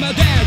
time again.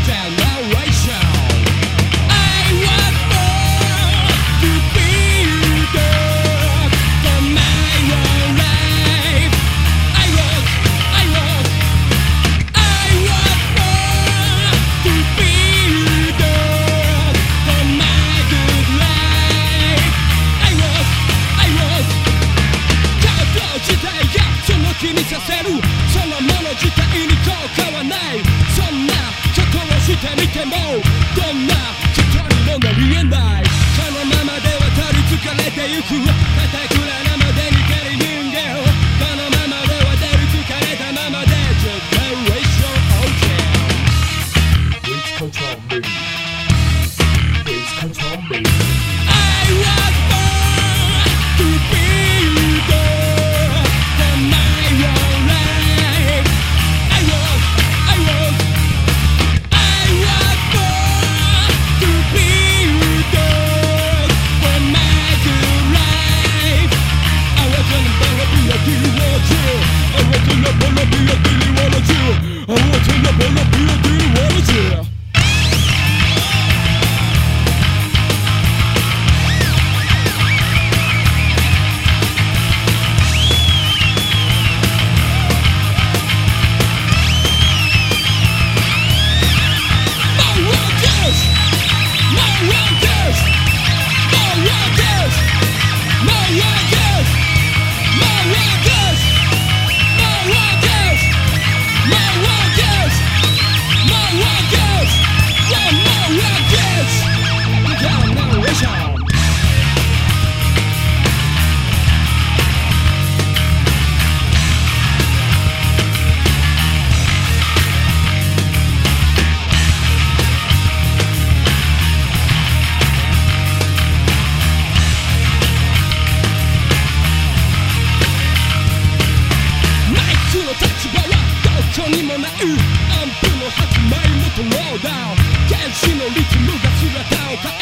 とにもないアンプの白米もトローダウン天使のリズムが姿を変